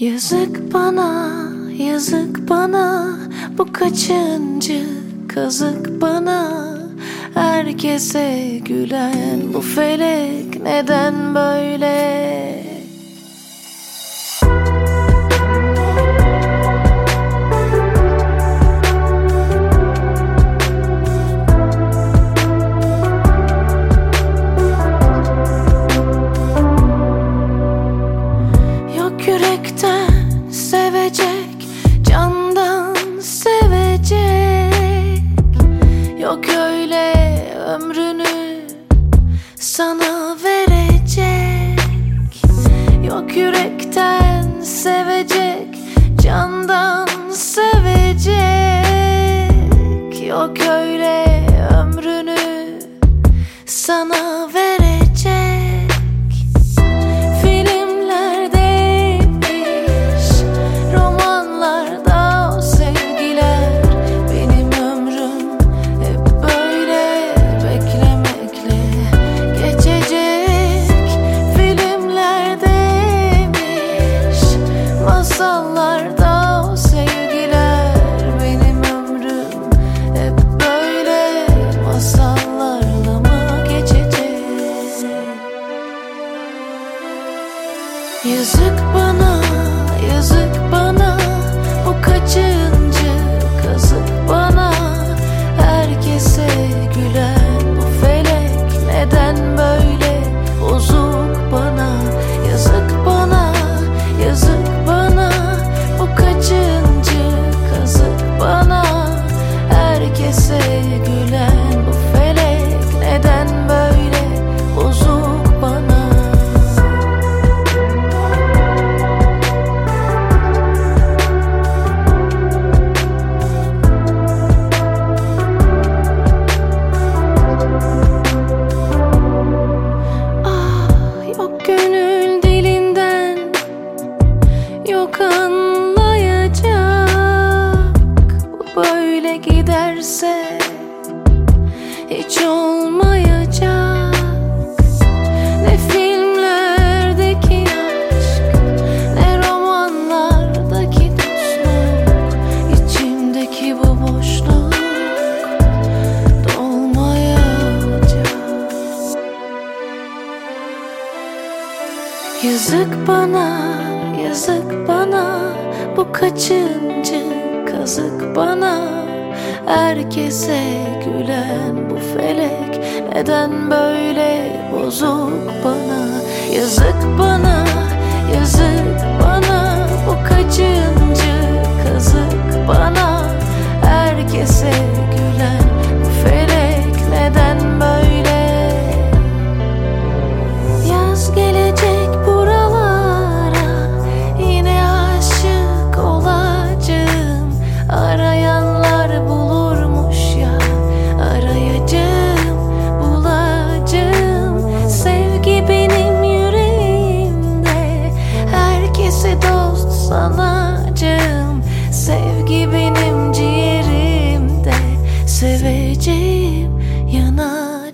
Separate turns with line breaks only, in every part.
Yazık bana, yazık bana Bu kaçıncı kazık bana Herkese gülen bu felek neden böyle? Yok yürekten sevecek, candan sevecek. Yok öyle Masallarda gülen bu felek Neden böyle bozuk bana? Ah yok gönül giderse Hiç olmayacak. Ne filmlerdeki aşk Ne romanlardaki dostluk İçimdeki bu boşluk Dolmayacak. Yazık bana, yazık bana Bu kaçıncı kazık bana Herkese gülen bu felek. Neden böyle bozuk bana? Yazık bana, yazık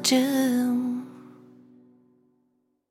do